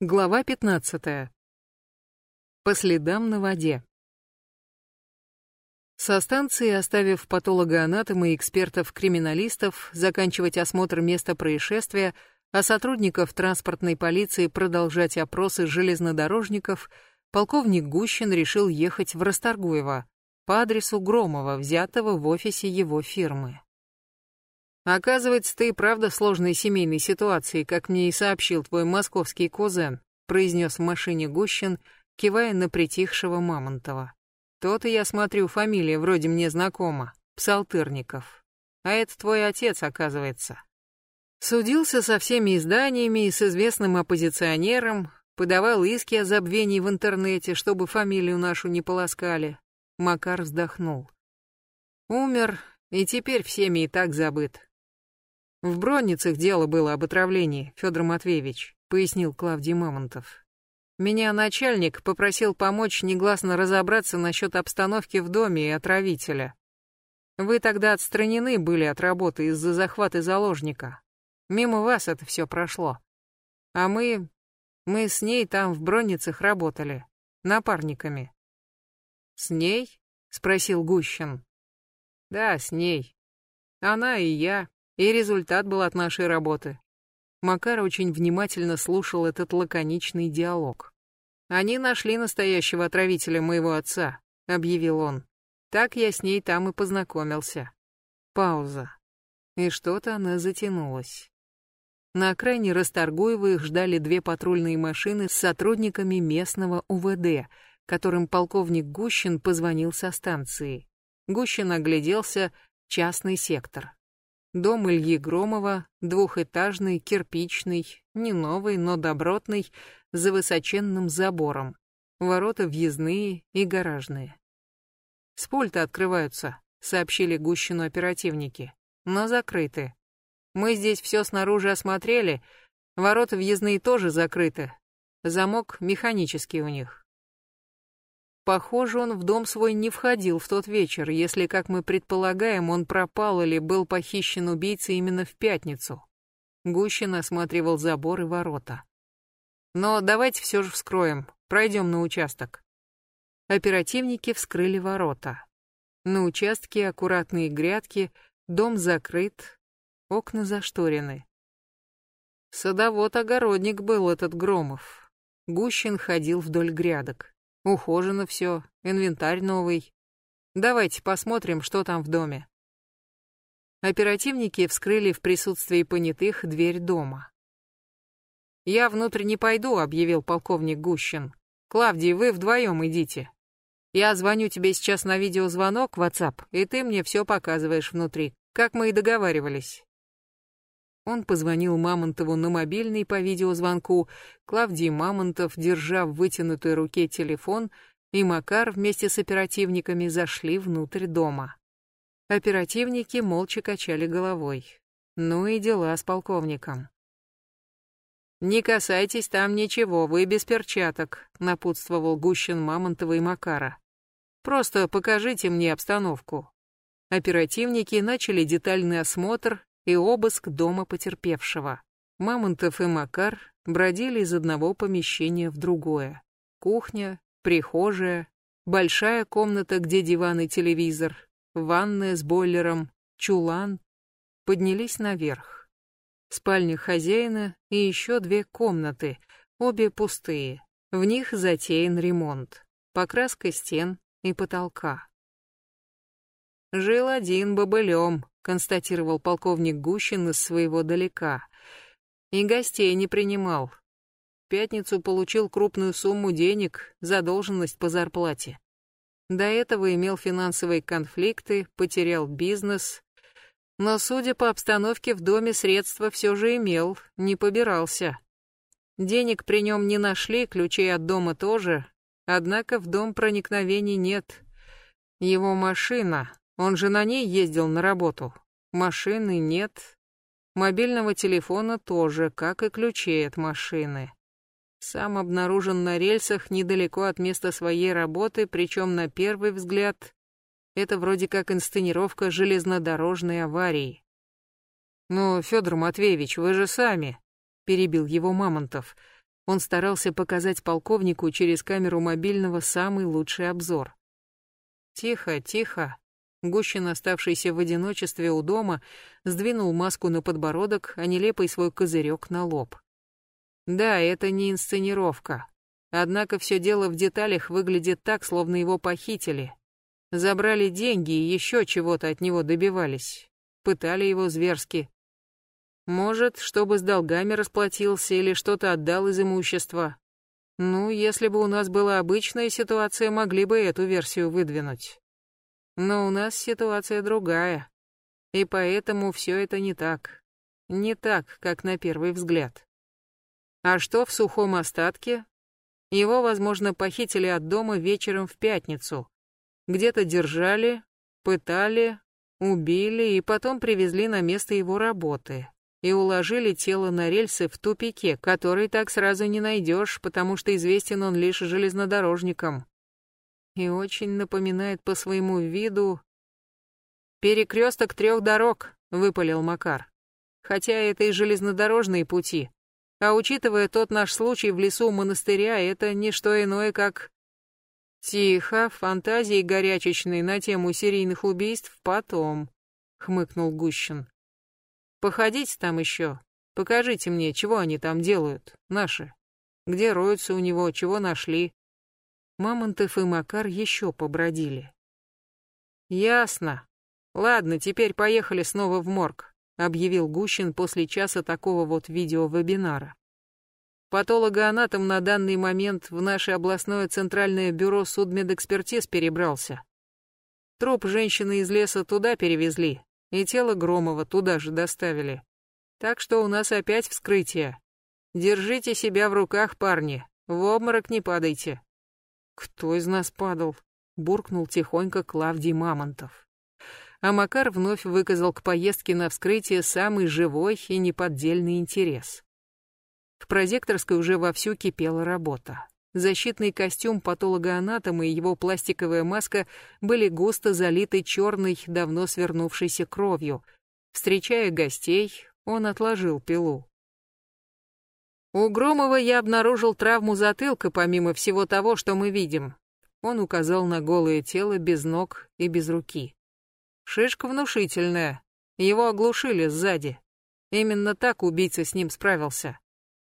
Глава 15. По следам на воде. Со станции, оставив патологоанатома и экспертов-криминалистов заканчивать осмотр места происшествия, а сотрудников транспортной полиции продолжать опросы железнодорожников, полковник Гущин решил ехать в Расторгуево по адресу Громова, взятого в офисе его фирмы. «Оказывается, ты и правда в сложной семейной ситуации, как мне и сообщил твой московский кузен», произнес в машине Гущин, кивая на притихшего Мамонтова. «То-то, я смотрю, фамилия вроде мне знакома. Псалтырников. А это твой отец, оказывается». Судился со всеми изданиями и с известным оппозиционером, подавал иски о забвении в интернете, чтобы фамилию нашу не полоскали. Макар вздохнул. Умер, и теперь всеми и так забыт. В Бронницах дело было об отравлении, Федор Матвеевич, пояснил Клавдий Мамонтов. Меня начальник попросил помочь негласно разобраться насчет обстановки в доме и отравителя. Вы тогда отстранены были от работы из-за захвата заложника. Мимо вас это все прошло. А мы... мы с ней там в Бронницах работали. Напарниками. С ней? Спросил Гущин. Да, с ней. Она и я. И результат был от нашей работы. Макар очень внимательно слушал этот лаконичный диалог. «Они нашли настоящего отравителя моего отца», — объявил он. «Так я с ней там и познакомился». Пауза. И что-то она затянулась. На окраине Расторгуева их ждали две патрульные машины с сотрудниками местного УВД, которым полковник Гущин позвонил со станции. Гущин огляделся, частный сектор. Дом Ильи Громова, двухэтажный, кирпичный, не новый, но добротный, за высоченным забором. Ворота въездные и гаражные. «С пульта открываются», — сообщили Гущину оперативники, — «но закрыты. Мы здесь все снаружи осмотрели, ворота въездные тоже закрыты. Замок механический у них. Похоже, он в дом свой не входил в тот вечер, если, как мы предполагаем, он пропал или был похищен убийцей именно в пятницу. Гущин осматривал забор и ворота. Но давайте все же вскроем, пройдем на участок. Оперативники вскрыли ворота. На участке аккуратные грядки, дом закрыт, окна зашторены. Садовод-огородник был этот Громов. Гущин ходил вдоль грядок. Ухожено все, инвентарь новый. Давайте посмотрим, что там в доме. Оперативники вскрыли в присутствии понятых дверь дома. «Я внутрь не пойду», — объявил полковник Гущин. «Клавдий, вы вдвоем идите. Я звоню тебе сейчас на видеозвонок WhatsApp, и ты мне все показываешь внутри, как мы и договаривались. Он позвонил Мамонтову на мобильный по видеозвонку, Клавдий Мамонтов, держа в вытянутой руке телефон, и Макар вместе с оперативниками зашли внутрь дома. Оперативники молча качали головой. Ну и дела с полковником. «Не касайтесь там ничего, вы без перчаток», — напутствовал Гущин Мамонтова и Макара. «Просто покажите мне обстановку». Оперативники начали детальный осмотр и обыск дома потерпевшего. Мамонтов и Макар бродили из одного помещения в другое. Кухня, прихожая, большая комната, где диван и телевизор, ванная с бойлером, чулан. Поднялись наверх. Спальня хозяина и еще две комнаты, обе пустые. В них затеян ремонт, покраска стен и потолка. Жил один бобылем, констатировал полковник Гущин из своего далека. И гостей не принимал. В пятницу получил крупную сумму денег, задолженность по зарплате. До этого имел финансовые конфликты, потерял бизнес. Но, судя по обстановке в доме, средства все же имел, не побирался. Денег при нем не нашли, ключей от дома тоже, однако в дом проникновений нет. Его машина, он же на ней ездил на работу. Машины нет. Мобильного телефона тоже, как и ключей от машины. Сам обнаружен на рельсах недалеко от места своей работы, причем на первый взгляд это вроде как инсценировка железнодорожной аварии. «Ну, Федор Матвеевич, вы же сами», — перебил его Мамонтов, Он старался показать полковнику через камеру мобильного самый лучший обзор. Тихо, тихо. Гущин, оставшийся в одиночестве у дома, сдвинул маску на подбородок, а нелепый свой козырек на лоб. Да, это не инсценировка. Однако все дело в деталях выглядит так, словно его похитили. Забрали деньги и еще чего-то от него добивались. Пытали его зверски. Может, чтобы с долгами расплатился или что-то отдал из имущества. Ну, если бы у нас была обычная ситуация, могли бы эту версию выдвинуть. Но у нас ситуация другая. И поэтому все это не так. Не так, как на первый взгляд. А что в сухом остатке? Его, возможно, похитили от дома вечером в пятницу. Где-то держали, пытали, убили и потом привезли на место его работы. И уложили тело на рельсы в тупике, который так сразу не найдешь, потому что известен он лишь железнодорожникам. И очень напоминает по своему виду... «Перекресток трех дорог», — выпалил Макар. «Хотя это и железнодорожные пути, а учитывая тот наш случай в лесу монастыря, это не что иное, как... Тихо, фантазии горячечные на тему серийных убийств потом, хмыкнул Гущин. Походите там еще. Покажите мне, чего они там делают, наши. Где роются у него, чего нашли. Мамонтов и Макар еще побродили. Ясно. Ладно, теперь поехали снова в морг объявил Гущин после часа такого вот видеовебинара. Патологоанатом на данный момент в наше областное центральное бюро судмедэкспертиз перебрался. Труп женщины из леса туда перевезли, и тело Громова туда же доставили. Так что у нас опять вскрытие. Держите себя в руках, парни, в обморок не падайте. Кто из нас падал? буркнул тихонько Клавдий Мамонтов а Макар вновь выказал к поездке на вскрытие самый живой и неподдельный интерес. В прозекторской уже вовсю кипела работа. Защитный костюм патологоанатома и его пластиковая маска были густо залиты черной, давно свернувшейся кровью. Встречая гостей, он отложил пилу. У Громова я обнаружил травму затылка, помимо всего того, что мы видим. Он указал на голое тело без ног и без руки. Шишка внушительная. Его оглушили сзади. Именно так убийца с ним справился.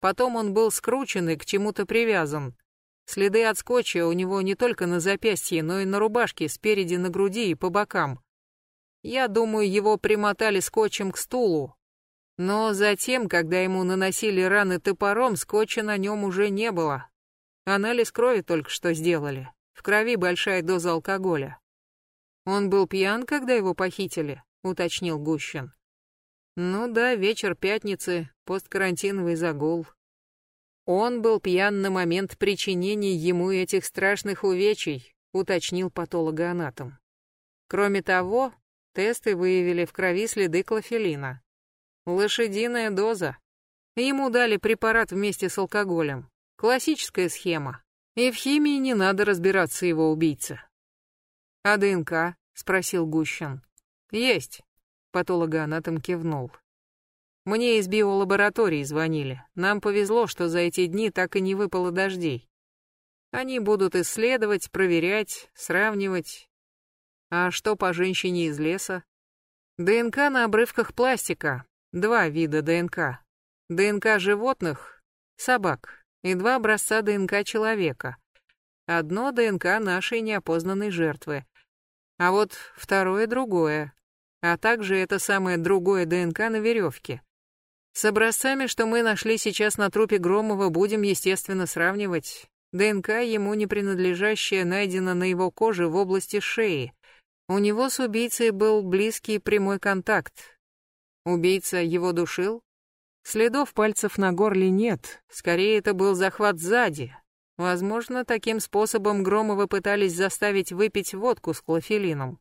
Потом он был скручен и к чему-то привязан. Следы от скотча у него не только на запястье, но и на рубашке, спереди на груди и по бокам. Я думаю, его примотали скотчем к стулу. Но затем, когда ему наносили раны топором, скотча на нем уже не было. Анализ крови только что сделали. В крови большая доза алкоголя. Он был пьян, когда его похитили, уточнил Гущин. Ну да, вечер пятницы, посткарантиновый загул. Он был пьян на момент причинения ему этих страшных увечий, уточнил патологоанатом. Кроме того, тесты выявили в крови следы клофелина. Лошадиная доза. Ему дали препарат вместе с алкоголем. Классическая схема. И в химии не надо разбираться его убийца. «А ДНК?» — спросил Гущин. «Есть», — патологоанатом кивнул. «Мне из биолаборатории звонили. Нам повезло, что за эти дни так и не выпало дождей. Они будут исследовать, проверять, сравнивать. А что по женщине из леса? ДНК на обрывках пластика. Два вида ДНК. ДНК животных, собак, и два образца ДНК человека. Одно ДНК нашей неопознанной жертвы, а вот второе другое, а также это самое другое ДНК на веревке. С образцами, что мы нашли сейчас на трупе Громова, будем, естественно, сравнивать. ДНК ему не принадлежащая найдена на его коже в области шеи. У него с убийцей был близкий прямой контакт. Убийца его душил? Следов пальцев на горле нет, скорее это был захват сзади, Возможно, таким способом Громова пытались заставить выпить водку с клофелином.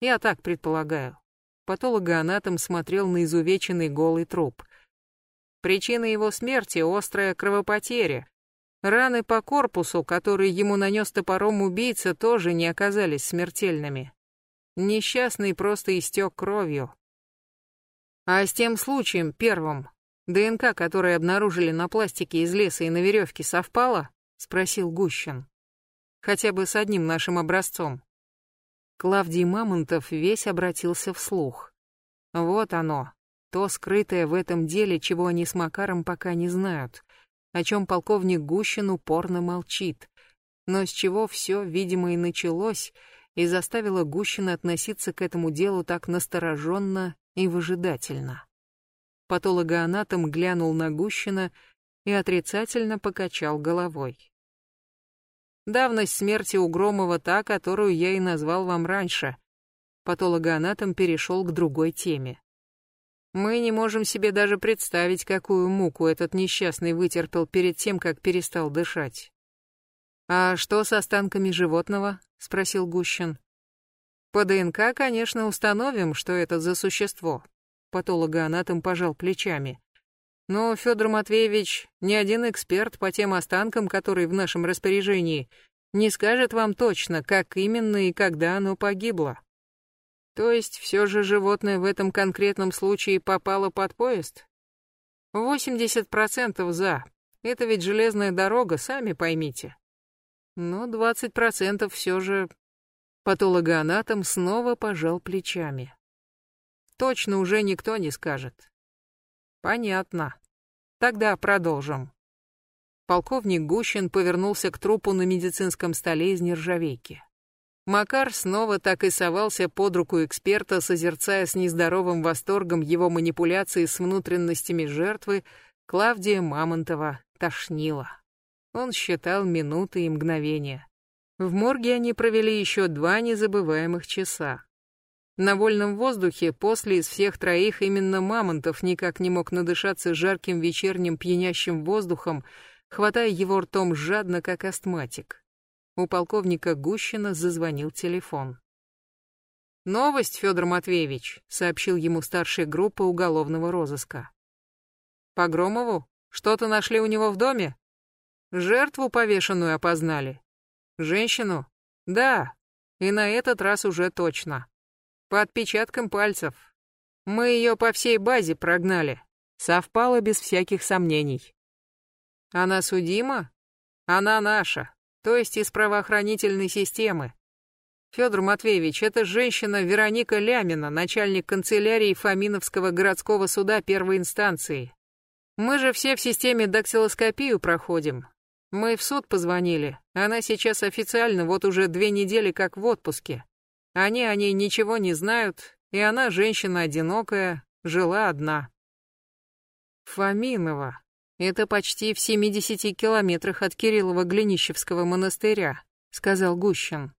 Я так предполагаю. Патологоанатом смотрел на изувеченный голый труп. Причина его смерти — острая кровопотеря. Раны по корпусу, которые ему нанес топором убийца, тоже не оказались смертельными. Несчастный просто истек кровью. А с тем случаем, первым, ДНК, которую обнаружили на пластике из леса и на веревке, совпала? Спросил Гущин. Хотя бы с одним нашим образцом. Клавдий Мамонтов весь обратился вслух. Вот оно, то скрытое в этом деле, чего они с Макаром пока не знают, о чем полковник Гущин упорно молчит, но с чего все, видимо, и началось, и заставило Гущина относиться к этому делу так настороженно и выжидательно. Патологоанатом глянул на Гущина и отрицательно покачал головой. Давность смерти у Громова та, которую я и назвал вам раньше. Патологоанатом перешел к другой теме. Мы не можем себе даже представить, какую муку этот несчастный вытерпел перед тем, как перестал дышать. «А что с останками животного?» — спросил Гущин. «По ДНК, конечно, установим, что это за существо». Патологоанатом пожал плечами. «Но, Федор Матвеевич, ни один эксперт по тем останкам, которые в нашем распоряжении, не скажет вам точно, как именно и когда оно погибло. То есть все же животное в этом конкретном случае попало под поезд? 80% за. Это ведь железная дорога, сами поймите. Но 20% все же... Патологоанатом снова пожал плечами. Точно уже никто не скажет. Понятно. Тогда продолжим. Полковник Гущин повернулся к трупу на медицинском столе из нержавейки. Макар снова так и совался под руку эксперта, созерцая с нездоровым восторгом его манипуляции с внутренностями жертвы, Клавдия Мамонтова тошнило. Он считал минуты и мгновения. В морге они провели еще два незабываемых часа. На вольном воздухе после из всех троих именно Мамонтов никак не мог надышаться жарким вечерним пьянящим воздухом, хватая его ртом жадно, как астматик. У полковника Гущина зазвонил телефон. «Новость, Федор Матвеевич», — сообщил ему старшая группа уголовного розыска. «По Громову? Что-то нашли у него в доме? Жертву повешенную опознали? Женщину? Да, и на этот раз уже точно. По отпечаткам пальцев. Мы ее по всей базе прогнали. Совпало без всяких сомнений. Она судима? Она наша то есть из правоохранительной системы. Федор Матвеевич, это женщина Вероника Лямина, начальник канцелярии Фоминовского городского суда первой инстанции. Мы же все в системе дактилоскопию проходим. Мы в суд позвонили. Она сейчас официально вот уже две недели как в отпуске. Они о ней ничего не знают, и она женщина одинокая, жила одна. Фоминова. Это почти в 70 километрах от Кириллова-Глинищевского монастыря, сказал Гущин.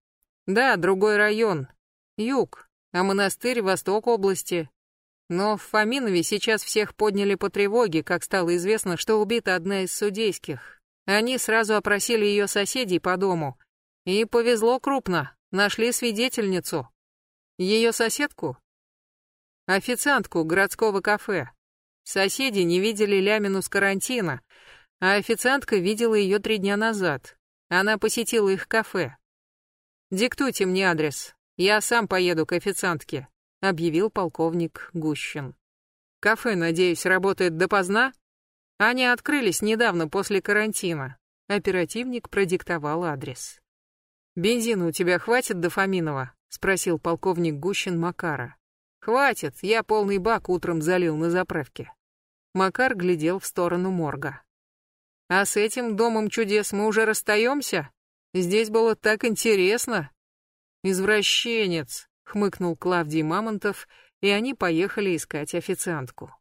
Да, другой район. Юг, а монастырь восток области. Но в Фоминове сейчас всех подняли по тревоге, как стало известно, что убита одна из судейских. Они сразу опросили ее соседей по дому. И повезло крупно, нашли свидетельницу. Ее соседку? Официантку городского кафе. Соседи не видели Лямину с карантина, а официантка видела ее три дня назад. Она посетила их кафе. «Диктуйте мне адрес. Я сам поеду к официантке», — объявил полковник Гущин. «Кафе, надеюсь, работает допоздна?» Они открылись недавно после карантина. Оперативник продиктовал адрес. «Бензина у тебя хватит до Фоминова?» — спросил полковник Гущин Макара. «Хватит, я полный бак утром залил на заправке». Макар глядел в сторону морга. «А с этим домом чудес мы уже расстаемся? Здесь было так интересно!» «Извращенец!» — хмыкнул Клавдий Мамонтов, и они поехали искать официантку.